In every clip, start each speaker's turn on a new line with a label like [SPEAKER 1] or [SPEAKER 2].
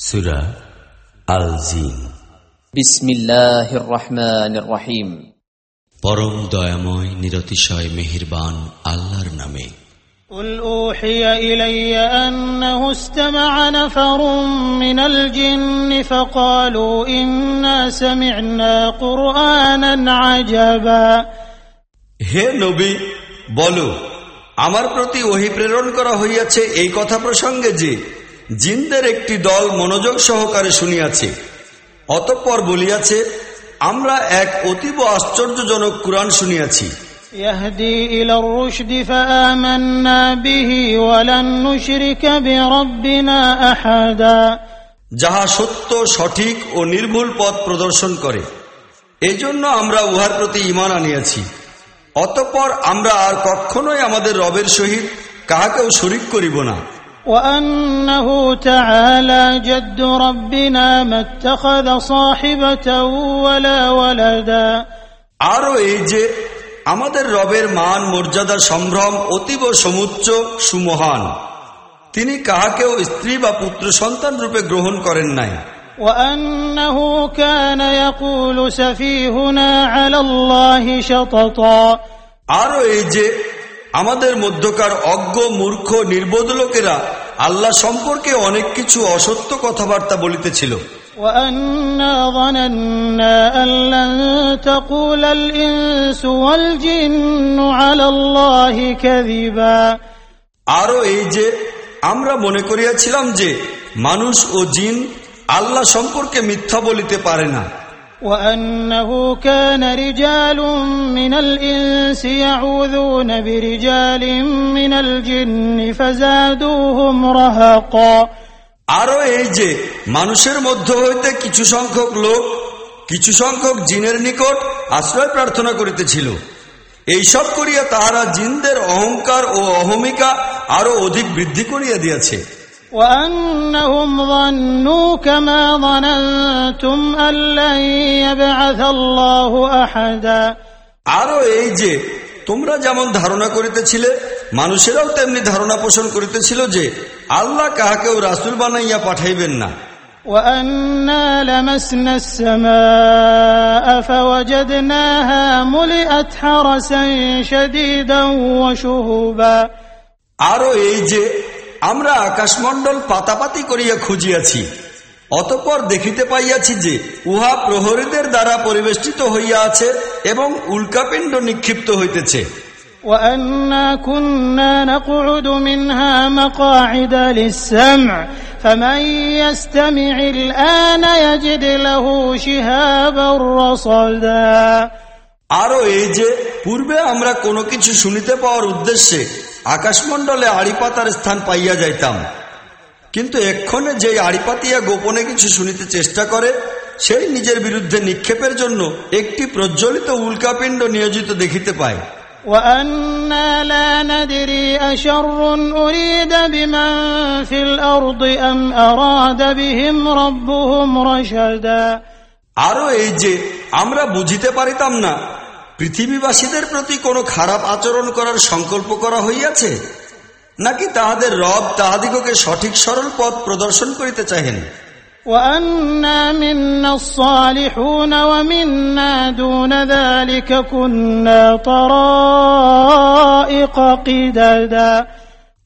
[SPEAKER 1] সুরা আল জিন
[SPEAKER 2] বিসমিল্লাহির রহমানির রহিম
[SPEAKER 1] পরম দয়াময় নিরতিশয় মেহেরবান আল্লাহর নামে
[SPEAKER 3] قل أوحي إلي أنه استمع نفر من الجن فقالوا إنا سمعنا قرآنا عجبا
[SPEAKER 4] হে নবী বলো আমার প্রতি ওহি প্রেরণ করা হইয়াছে এই কথা প্রসঙ্গে যে জিনদের একটি দল মনোযোগ সহকারে শুনিয়াছে অতঃপর বলিয়াছে আমরা এক অতীব আশ্চর্যজনক কুরআন শুনিয়াছি
[SPEAKER 3] يهدي إلى الرشد فآمنا به ولن نشرك بربنا أحدا
[SPEAKER 4] যাহা সত্য সঠিক ও নির্ভুল পথ প্রদর্শন করে এই জন্য আমরা উহার প্রতি ইমান আনিয়াছি অতঃপর আমরা আর কখনোই আমাদের রবের সহিত কাহাকেও শরিক করিব না
[SPEAKER 3] وأنه تعالى جد ربنا ما اتخذ صاحبة ولا ولدا
[SPEAKER 4] আরও এই যে আমাদের রবের মান মর্যাদা সম্ভ্রম অতীব সমুচ্চ সুমহান তিনি কাহাকেও স্ত্রী বা পুত্র সন্তান রূপে গ্রহণ করেন নাই
[SPEAKER 3] وأنه كان يقول سفيهنا على الله شططا
[SPEAKER 4] আরও এই যে আমাদের মধ্যকার অজ্ঞ মূর্খ নির্বোধ লোকেরা আল্লাহ সম্পর্কে অনেক কিছু অসত্য কথাবার্তা বলিতেছিল। আরও এই যে আমরা মনে করিয়াছিলাম যে মানুষ ও জিন আল্লাহ সম্পর্কে মিথ্যা বলিতে পারে না।
[SPEAKER 3] وأنه كان رجال من الإنس يعوذون برجال من الجن فزادوهم رهقا
[SPEAKER 4] আরও এই যে মানুষের মধ্য হইতে কিছু সংখ্যক লোক কিছু সংখ্যক জিনের নিকট আশ্রয় প্রার্থনা করিতেছিল এইসব করিয়া তাহারা জিনদের অহংকার ও অহমিকা আরো অধিক বৃদ্ধি করিয়া দিয়াছে
[SPEAKER 3] وأنهم ظنوا كما ظننتم أن لن يبعث الله أحدا
[SPEAKER 4] আরো এই যে তোমরা যেমন ধারণা করিতেছিলে মানুষেরাও তেমনি ধারণা পোষণ করিতেছিল যে আল্লাহ কাহাকেও রাসুল বানাইয়া পাঠাইবেন না
[SPEAKER 3] وأنا لمسنا السماء فوجدناها ملئت حرسا شديدا وشهبا
[SPEAKER 4] আরো এই যে আমরা আকাশমণ্ডল পাতাপাতি করিয়া খুঁজিয়াছি অতঃপর দেখিতে পাইয়াছি যে উহা প্রহরীদের দ্বারা পরিবেষ্টিত হইয়া আছে এবং উল্কাপিণ্ড নিক্ষিপ্ত হইতেছে
[SPEAKER 3] وأنا كنا نقعد منها مقاعد للسمع فمن يستمع الآن يجد له شهابا رصدا
[SPEAKER 4] আরো এই যে পূর্বে আমরা কোনো কিছু শুনিতে পাওয়ার উদ্দেশ্যে আকাশমণ্ডলে আড়িপাতার স্থান পাইয়া যাইতাম কিন্তু এক্ষণে যে আড়িপাতিয়া গোপনে কিছু শুনিতে চেষ্টা করে সেই নিজের বিরুদ্ধে নিক্ষেপের জন্য একটি প্রজ্বলিত উল্কাপিণ্ড নিয়োজিত দেখিতে পায়
[SPEAKER 3] وأنا لا ندري أشر أريد بمن في الأرض أم أراد بهم ربهم رشدا
[SPEAKER 4] আরো এই যে আমরা বুঝিতে পারিতাম না পৃথিবীবাসীদের প্রতি কোনো খারাপ আচরণ করার সংকল্প করা হইয়াছে? নাকি তাহাদের রব তাহাদিগকে সঠিক সরল পথ প্রদর্শন করিতে চাহেন?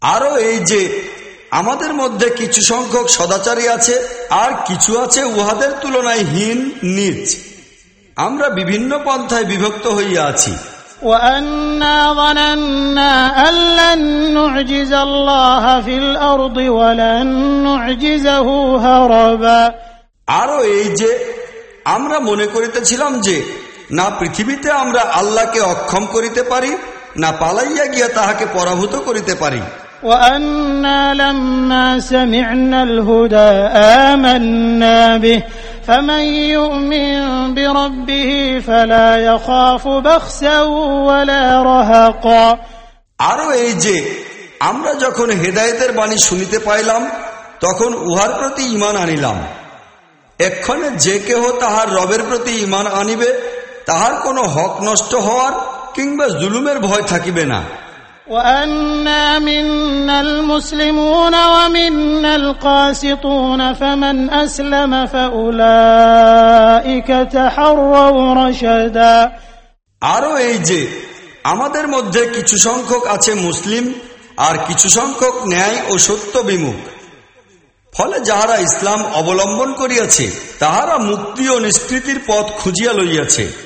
[SPEAKER 4] আরও এই যে আমাদের মধ্যে কিছু সংখ্যক সদাচারী আছে আর কিছু আছে উহাদের তুলনায় হীন নিচ। আমরা বিভিন্ন পন্থায় বিভক্ত হইয়া আছি। আরও এই যে আমরা মনে করিতেছিলাম যে না পৃথিবীতে আমরা আল্লাহকে অক্ষম করিতে পারি না পালাইয়া গিয়া তাহাকে পরাভূত করিতে পারি।
[SPEAKER 3] وأنا لما سمعنا الهدى آمنا به فمن يؤمن بربه فلا يخاف بخسا ولا رهقا
[SPEAKER 4] আরো এই যে আমরা যখন হেদায়েতের বাণী শুনিতে পাইলাম তখন উহার প্রতি ইমান আনিলাম এক্ষণে যে কেহ তাহার রবের প্রতি ইমান আনিবে তাহার কোনো হক নষ্ট হওয়ার কিংবা জুলুমের ভয় থাকিবে না
[SPEAKER 3] وأنا منا المسلمون ومنا القاسطون فمن أسلم فأولئك تحروا رشدا
[SPEAKER 4] আরও এই যে আমাদের মধ্যে কিছু সংখ্যক আছে মুসলিম আর কিছু সংখ্যক ন্যায় ও সত্য বিমুখ ফলে যাহারা ইসলাম অবলম্বন করিয়াছে তাহারা মুক্তি ও নিষ্কৃতির পথ খুঁজিয়া লইয়াছে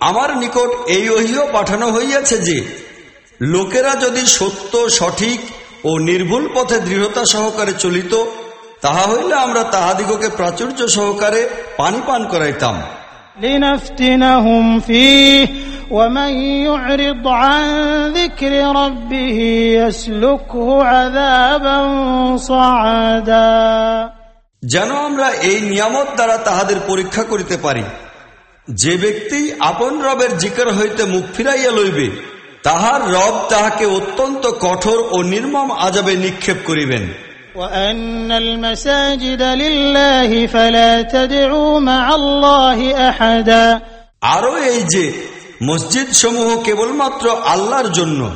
[SPEAKER 4] আমার নিকট এই অহিও পাঠানো হইয়াছে যে লোকেরা যদি সত্য সঠিক ও নির্ভুল পথে দৃঢ়তা সহকারে চলিত তাহা হইলে আমরা তাহাদিগকে প্রাচুর্য সহকারে পানি পান করাইতাম যেন আমরা এই নিয়ামত দ্বারা তাহাদের পরীক্ষা করিতে পারি। যে ব্যক্তি আপন রবের জিকর হইতে মুখ ফিরাইয়া লইবে তাহার রব তাহাকে অত্যন্ত কঠোর ও নির্মম আজাবে নিক্ষেপ করিবেন। আরও এই যে মসজিদ সমূহ কেবলমাত্র আল্লাহর জন্য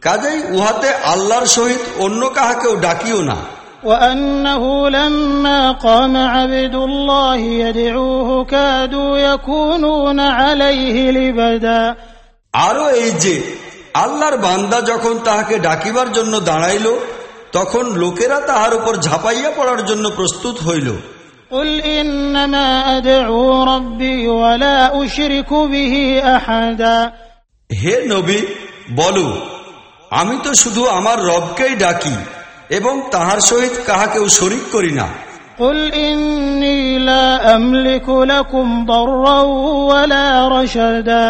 [SPEAKER 4] কাজেই উহাতে আল্লাহর সহিত অন্য কাহাকেও ডাকিও না।
[SPEAKER 3] وأنه لما قام عبد الله يدعوه كادوا يكونون عليه لبدا
[SPEAKER 4] আরও এই যে আল্লাহর বান্দা যখন তাহাকে ডাকিবার জন্য দাঁড়াইল তখন লোকেরা তাহার উপর ঝাঁপাইয়া পড়ার জন্য প্রস্তুত হইল
[SPEAKER 3] قل إنما أدعو ربي ولا أشرك به أحدا
[SPEAKER 4] হে নবী বলো আমি তো শুধু আমার রবকেই ডাকি এবং তাহার সহিত কাহাকেও শরিক করি না
[SPEAKER 3] قل إني لا أملك لكم ضرا ولا رشدا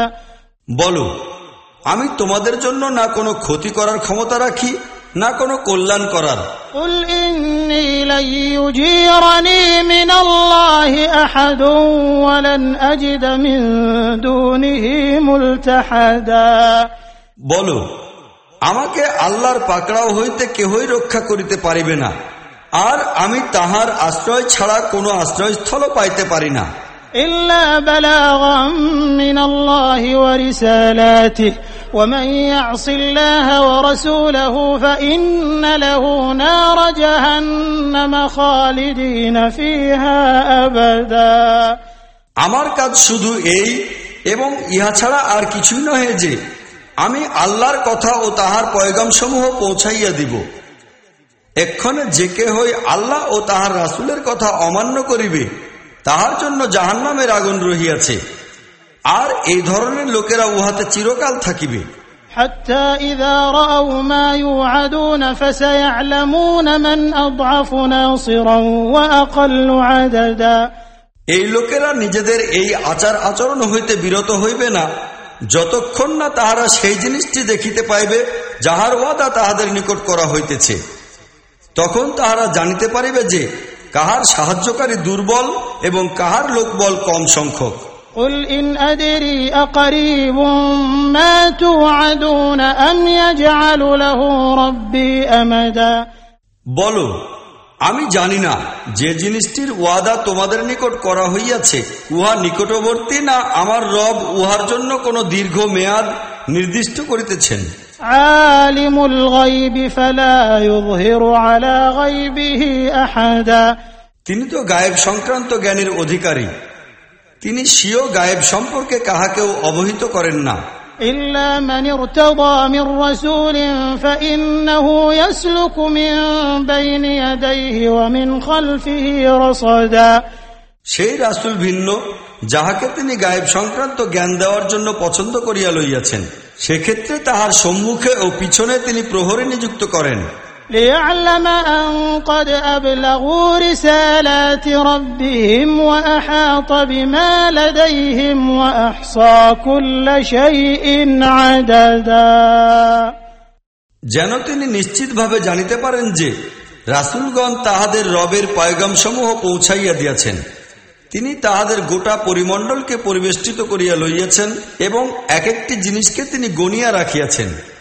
[SPEAKER 4] বলো আমি তোমাদের জন্য না কোনো ক্ষতি করার ক্ষমতা রাখি না কোনো কল্যাণ করার
[SPEAKER 3] قل إني لن يجيرني من الله أحد ولن أجد من دونه ملتحدا
[SPEAKER 4] বলো আমাকে আল্লাহর পাকড়াও হইতে কেহই রক্ষা করিতে পারিবে না আর আমি তাহার আশ্রয় ছাড়া কোনো আশ্রয়স্থলও পাইতে পারি না
[SPEAKER 3] إلا بلاغا من الله ورسالاته ومن يعص الله ورسوله فإن له نار جهنم خالدين فيها أبدا
[SPEAKER 4] আমার কাজ শুধু এই এবং ইহা ছাড়া আর কিছুই নহে যে আমি আল্লাহর কথা ও তাহার পয়গাম সমূহ পৌঁছাইয়া দিব। এক্ষণে যে কে হই আল্লাহ ও তাহার রাসুলের কথা অমান্য করিবে তাহার জন্য জাহান নামের আগুন রহিয়াছে। আর এই ধরনের লোকেরা উহাতে চিরকাল থাকিবে। এই লোকেরা নিজেদের এই আচার আচরণ হইতে বিরত হইবে না। যতক্ষণ না তাহারা সেই জিনিসটি দেখিতে পাইবে যাহার ওয়াদা তাহাদের নিকট করা হইতেছে তখন তাহারা জানিতে পারিবে যে কাহার সাহায্যকারী দুর্বল এবং কাহার লোকবল কম সংখ্যক
[SPEAKER 3] قل إن أدري أقريب ما توعدون أم يجعل له ربي أمدا
[SPEAKER 4] বলো আমি জানি না যে জিনিসটির ওয়াদা তোমাদের নিকট করা হইয়াছে উহা নিকটবর্তী না আমার রব উহার জন্য কোন দীর্ঘ মেয়াদ নির্দিষ্ট করিতেছেন? তিনি তো গায়েব সংক্রান্ত জ্ঞানের অধিকারী। তিনি স্বীয় গায়েব সম্পর্কে কাহাকেও অবহিত করেন না।
[SPEAKER 3] إلا من ارتضى من رسول فإنه يسلك من بين يديه ومن خلفه رصدا
[SPEAKER 4] সেই রাসুল ভিন্ন যাহাকে তিনি গায়েব সংক্রান্ত জ্ঞান দেওয়ার জন্য পছন্দ করিয়া লইয়াছেন সেক্ষেত্রে তাহার সম্মুখে ও পিছনে তিনি প্রহরী নিযুক্ত করেন
[SPEAKER 3] ليعلم أن قد أبلغوا رسالات ربهم وأحاط بما لديهم وأحصى كل شيء عددا
[SPEAKER 4] যেন তিনি নিশ্চিতভাবে জানিতে পারেন যে রাসুলগণ তাহাদের রবের পয়গামসমূহ পৌঁছাইয়া দিয়াছেন তিনি তাহাদের গোটা পরিমণ্ডলকে পরিবেষ্টিত করিয়া লইয়াছেন এবং এক একটি জিনিসকে তিনি গনিয়া রাখিয়াছেন